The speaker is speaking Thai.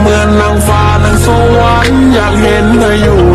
เหมือนนางฟ้านางสวรรค์อยากเห็นเธออยู่